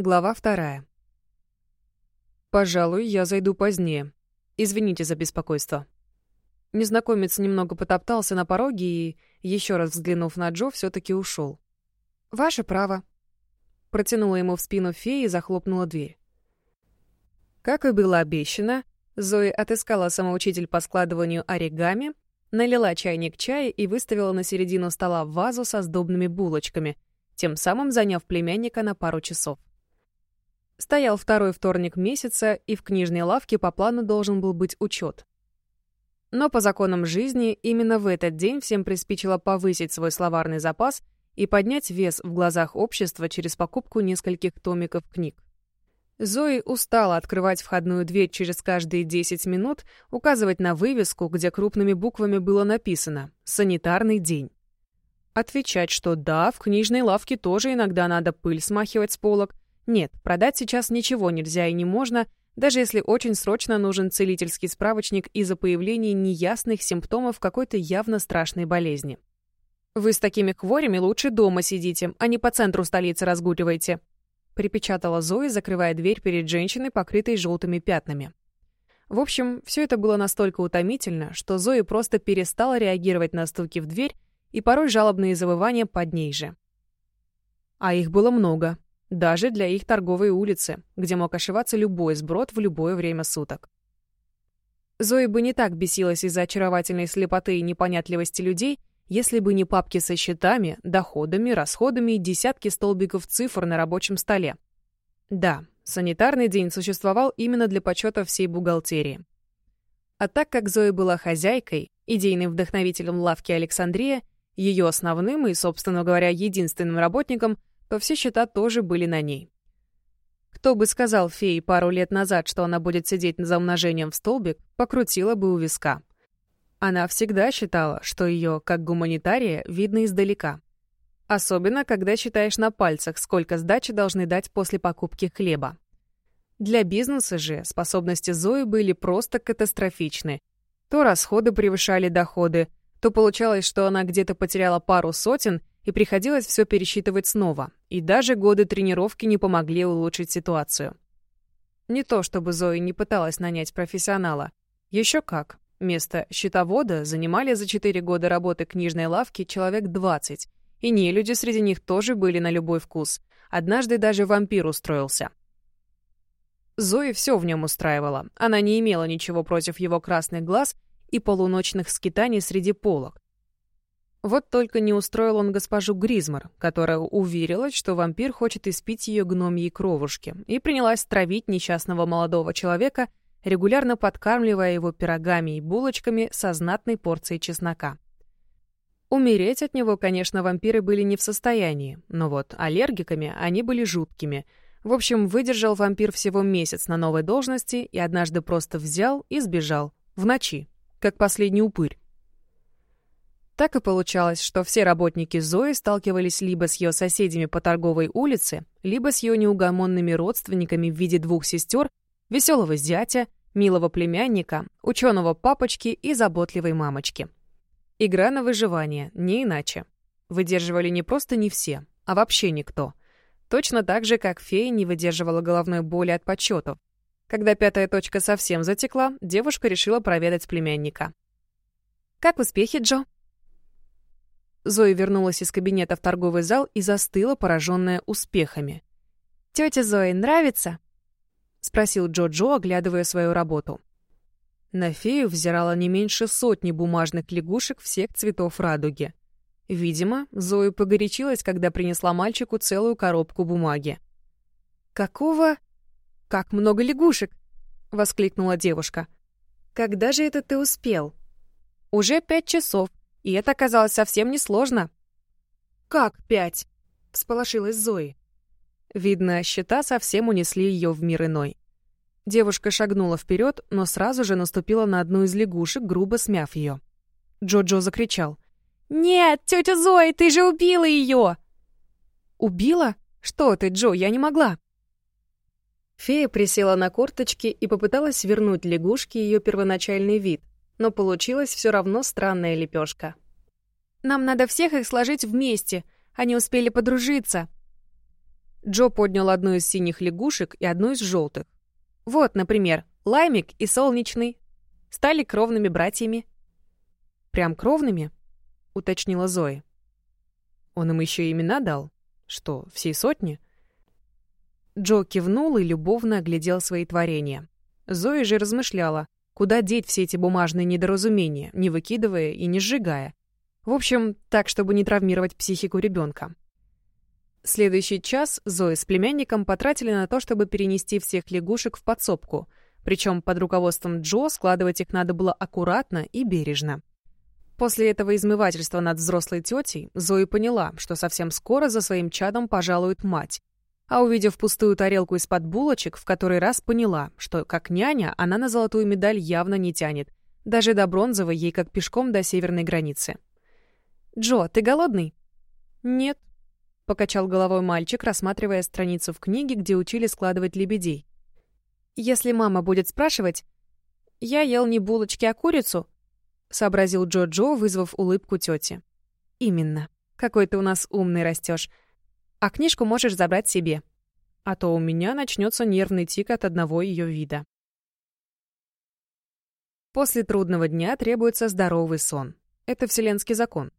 Глава вторая. «Пожалуй, я зайду позднее. Извините за беспокойство». Незнакомец немного потоптался на пороге и, еще раз взглянув на Джо, все таки ушел. «Ваше право». Протянула ему в спину фея и захлопнула дверь. Как и было обещано, Зои отыскала самоучитель по складыванию оригами, налила чайник чая и выставила на середину стола вазу со сдобными булочками, тем самым заняв племянника на пару часов. Стоял второй вторник месяца, и в книжной лавке по плану должен был быть учет. Но по законам жизни именно в этот день всем приспичило повысить свой словарный запас и поднять вес в глазах общества через покупку нескольких томиков книг. Зои устала открывать входную дверь через каждые 10 минут, указывать на вывеску, где крупными буквами было написано «Санитарный день». Отвечать, что да, в книжной лавке тоже иногда надо пыль смахивать с полок, нет, продать сейчас ничего нельзя и не можно, даже если очень срочно нужен целительский справочник из-за появления неясных симптомов какой-то явно страшной болезни. «Вы с такими хворями лучше дома сидите, а не по центру столицы разгуливаете», припечатала Зои, закрывая дверь перед женщиной, покрытой желтыми пятнами. В общем, все это было настолько утомительно, что Зои просто перестала реагировать на стуки в дверь и порой жалобные завывания под ней же. А их было много. Даже для их торговой улицы, где мог ошиваться любой сброд в любое время суток. Зои бы не так бесилась из-за очаровательной слепоты и непонятливости людей, если бы не папки со счетами, доходами, расходами и десятки столбиков цифр на рабочем столе. Да, санитарный день существовал именно для почета всей бухгалтерии. А так как Зои была хозяйкой, идейным вдохновителем лавки Александрия, ее основным и, собственно говоря, единственным работником — то все счета тоже были на ней. Кто бы сказал фее пару лет назад, что она будет сидеть за умножением в столбик, покрутила бы у виска. Она всегда считала, что ее, как гуманитария, видно издалека. Особенно, когда считаешь на пальцах, сколько сдачи должны дать после покупки хлеба. Для бизнеса же способности Зои были просто катастрофичны. То расходы превышали доходы, то получалось, что она где-то потеряла пару сотен и приходилось все пересчитывать снова, и даже годы тренировки не помогли улучшить ситуацию. Не то чтобы Зои не пыталась нанять профессионала. Еще как. Место счетовода занимали за 4 года работы книжной лавки человек 20, и не люди среди них тоже были на любой вкус. Однажды даже вампир устроился. Зои все в нем устраивала. Она не имела ничего против его красных глаз и полуночных скитаний среди полок. Вот только не устроил он госпожу Гризмар, которая уверилась, что вампир хочет испить ее гномьей кровушки, и принялась травить несчастного молодого человека, регулярно подкармливая его пирогами и булочками со знатной порцией чеснока. Умереть от него, конечно, вампиры были не в состоянии, но вот аллергиками они были жуткими. В общем, выдержал вампир всего месяц на новой должности и однажды просто взял и сбежал. В ночи, как последний упырь. Так и получалось, что все работники Зои сталкивались либо с ее соседями по торговой улице, либо с ее неугомонными родственниками в виде двух сестер, веселого зятя, милого племянника, ученого папочки и заботливой мамочки. Игра на выживание, не иначе. Выдерживали не просто не все, а вообще никто. Точно так же, как фея не выдерживала головной боли от подсчетов. Когда пятая точка совсем затекла, девушка решила проведать племянника. «Как успехи, Джо?» Зоя вернулась из кабинета в торговый зал и застыла, пораженная успехами. «Тетя Зои нравится?» — спросил Джо-Джо, оглядывая свою работу. На фею взирала не меньше сотни бумажных лягушек всех цветов радуги. Видимо, Зоя погорячилась, когда принесла мальчику целую коробку бумаги. «Какого? Как много лягушек!» — воскликнула девушка. «Когда же это ты успел?» «Уже пять часов. И это оказалось совсем несложно. «Как пять?» — всполошилась Зои. Видно, счета совсем унесли ее в мир иной. Девушка шагнула вперед, но сразу же наступила на одну из лягушек, грубо смяв ее. Джо-Джо закричал. «Нет, тетя Зои, ты же убила ее!» «Убила? Что ты, Джо, я не могла!» Фея присела на корточки и попыталась вернуть лягушке ее первоначальный вид, но получилась все равно странная лепешка. «Нам надо всех их сложить вместе, они успели подружиться». Джо поднял одну из синих лягушек и одну из желтых. Вот, например, Лаймик и Солнечный стали кровными братьями. «Прям кровными?» — уточнила Зои. «Он им еще имена дал? Что, всей сотни?» Джо кивнул и любовно оглядел свои творения. Зоя же размышляла, куда деть все эти бумажные недоразумения, не выкидывая и не сжигая. В общем, так, чтобы не травмировать психику ребенка. Следующий час Зоя с племянником потратили на то, чтобы перенести всех лягушек в подсобку, причем под руководством Джо складывать их надо было аккуратно и бережно. После этого измывательства над взрослой тетей Зоя поняла, что совсем скоро за своим чадом пожалует мать. А увидев пустую тарелку из-под булочек, в который раз поняла, что, как няня, она на золотую медаль явно не тянет. Даже до бронзовой ей как пешком до северной границы. «Джо, ты голодный?» «Нет», — покачал головой мальчик, рассматривая страницу в книге, где учили складывать лебедей. «Если мама будет спрашивать, я ел не булочки, а курицу, — сообразил Джо-Джо, вызвав улыбку тети. «Именно. Какой ты у нас умный растешь. А книжку можешь забрать себе. А то у меня начнется нервный тик от одного ее вида». После трудного дня требуется здоровый сон. Это вселенский закон.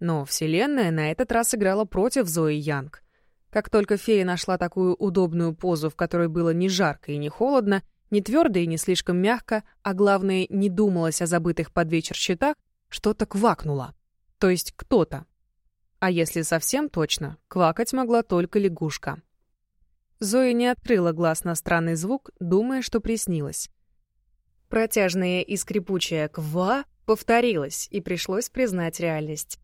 Но Вселенная на этот раз играла против Зои Янг. Как только фея нашла такую удобную позу, в которой было не жарко и не холодно, не твердо и не слишком мягко, а главное, не думалось о забытых под вечер счетах, что-то квакнуло. То есть кто-то. А если совсем точно, квакать могла только лягушка. Зоя не открыла глаз на странный звук, думая, что приснилось. Протяжное и скрипучее «ква» повторилось, и пришлось признать реальность.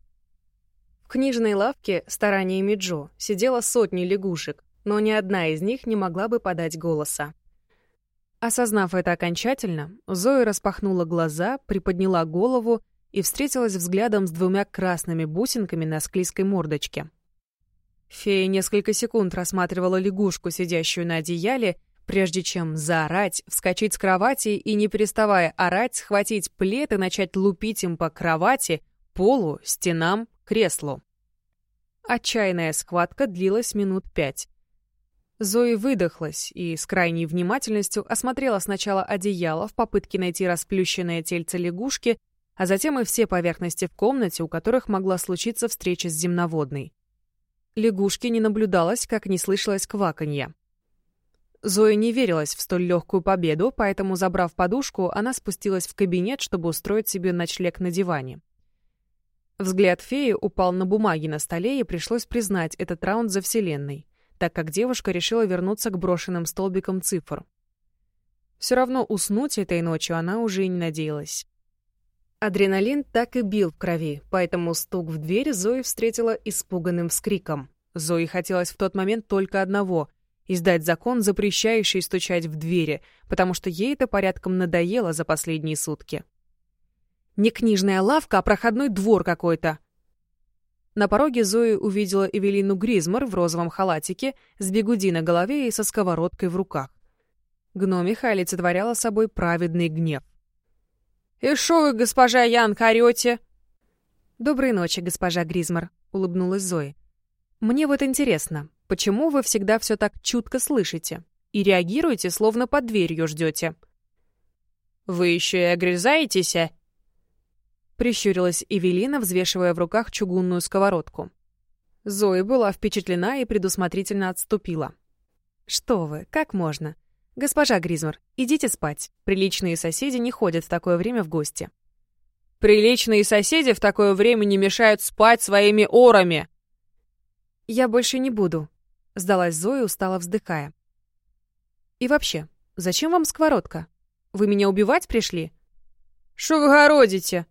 В книжной лавке стараниями Джо сидела сотни лягушек, но ни одна из них не могла бы подать голоса. Осознав это окончательно, Зоя распахнула глаза, приподняла голову и встретилась взглядом с двумя красными бусинками на склизкой мордочке. Фея несколько секунд рассматривала лягушку, сидящую на одеяле, прежде чем заорать, вскочить с кровати и, не переставая орать, схватить плед и начать лупить им по кровати, полу, стенам, креслу. Отчаянная схватка длилась минут пять. Зои выдохлась и с крайней внимательностью осмотрела сначала одеяло в попытке найти расплющенное тельце лягушки, а затем и все поверхности в комнате, у которых могла случиться встреча с земноводной. Лягушки не наблюдалось, как не слышалось кваканья. Зоя не верилась в столь легкую победу, поэтому, забрав подушку, она спустилась в кабинет, чтобы устроить себе ночлег на диване. Взгляд феи упал на бумаги на столе, и пришлось признать этот раунд за Вселенной так как девушка решила вернуться к брошенным столбикам цифр. Все равно уснуть этой ночью она уже и не надеялась. Адреналин так и бил в крови, поэтому стук в дверь Зои встретила испуганным вскриком. Зои хотелось в тот момент только одного — издать закон, запрещающий стучать в двери, потому что ей это порядком надоело за последние сутки. «Не книжная лавка, а проходной двор какой-то», на пороге Зои увидела Эвелину Гризмар в розовом халатике, с бегуди на голове и со сковородкой в руках. Гномиха олицетворяла собой праведный гнев. «И шо вы, госпожа Янг, орёте?» «Доброй ночи, госпожа Гризмар», — улыбнулась Зои. «Мне вот интересно, почему вы всегда все так чутко слышите и реагируете, словно под дверью ждете?» «Вы еще и огрызаетесь?» а?» Прищурилась Эвелина, взвешивая в руках чугунную сковородку. Зои была впечатлена и предусмотрительно отступила. «Что вы, как можно? Госпожа Гризмар, идите спать. Приличные соседи не ходят в такое время в гости». «Приличные соседи в такое время не мешают спать своими орами!» «Я больше не буду», — сдалась Зоя, устало вздыхая. «И вообще, зачем вам сковородка? Вы меня убивать пришли?» «Шо вы городите?»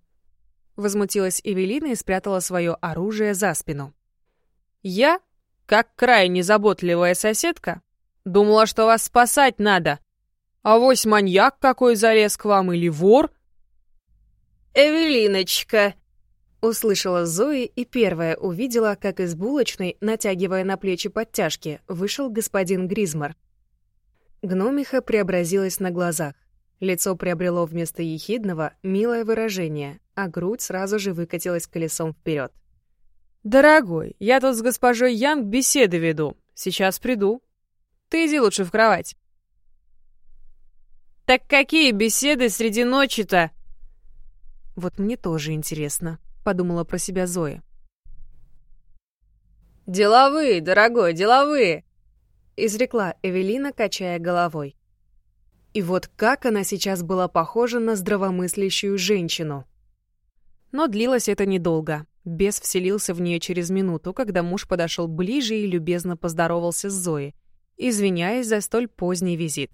Возмутилась Эвелина и спрятала свое оружие за спину. «Я, как крайне заботливая соседка, думала, что вас спасать надо. А вось маньяк какой залез к вам или вор?» «Эвелиночка!» Услышала Зои и первая увидела, как из булочной, натягивая на плечи подтяжки, вышел господин Гризмар. Гномиха преобразилась на глазах. Лицо приобрело вместо ехидного милое выражение, а грудь сразу же выкатилась колесом вперед. «Дорогой, я тут с госпожой Янг беседы веду. сейчас приду. Ты иди лучше в кровать». «Так какие беседы среди ночи-то?» «Вот мне тоже интересно», — подумала про себя Зоя. «Деловые, дорогой, деловые!» — изрекла Эвелина, качая головой. И вот как она сейчас была похожа на здравомыслящую женщину. Но длилось это недолго. Бес вселился в нее через минуту, когда муж подошел ближе и любезно поздоровался с Зоей, извиняясь за столь поздний визит.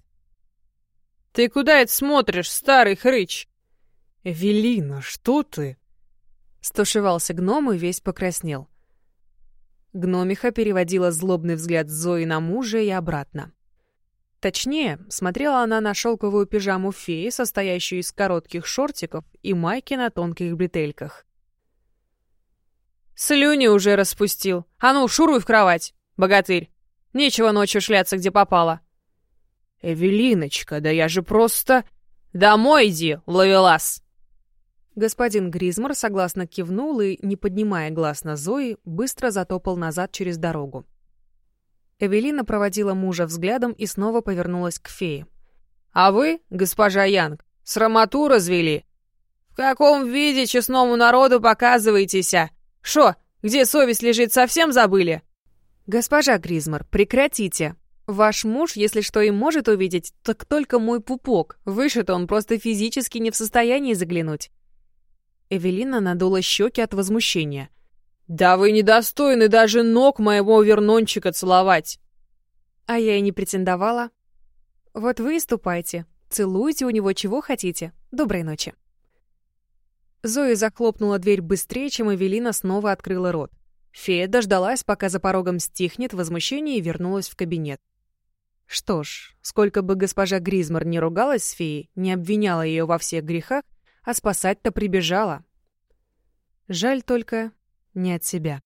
«Ты куда это смотришь, старый хрыч?» «Эвелина, что ты?» Стушевался гном и весь покраснел. Гномиха переводила злобный взгляд Зои на мужа и обратно. Точнее, смотрела она на шелковую пижаму феи, состоящую из коротких шортиков и майки на тонких бретельках. «Слюни уже распустил! А ну, шуруй в кровать, богатырь! Нечего ночью шляться, где попало!» «Эвелиночка, да я же просто...» «Домой иди, ловелас!» Господин Гризмор согласно кивнул и, не поднимая глаз на Зои, быстро затопал назад через дорогу. Эвелина проводила мужа взглядом и снова повернулась к фее. «А вы, госпожа Янг, срамоту развели? В каком виде честному народу показываетесь? Шо, где совесть лежит, совсем забыли?» «Госпожа Гризмор, прекратите. Ваш муж, если что и может увидеть, так только мой пупок. Выше-то он просто физически не в состоянии заглянуть». Эвелина надула щеки от возмущения. «Да вы недостойны даже ног моего вернончика целовать!» А я и не претендовала. Вот вы и ступайте. Целуйте у него чего хотите. Доброй ночи. Зоя захлопнула дверь быстрее, чем Эвелина снова открыла рот. Фея дождалась, пока за порогом стихнет возмущение и вернулась в кабинет. Что ж, сколько бы госпожа Гризмар не ругалась с феей, не обвиняла ее во всех грехах, а спасать-то прибежала. Жаль только, не от себя.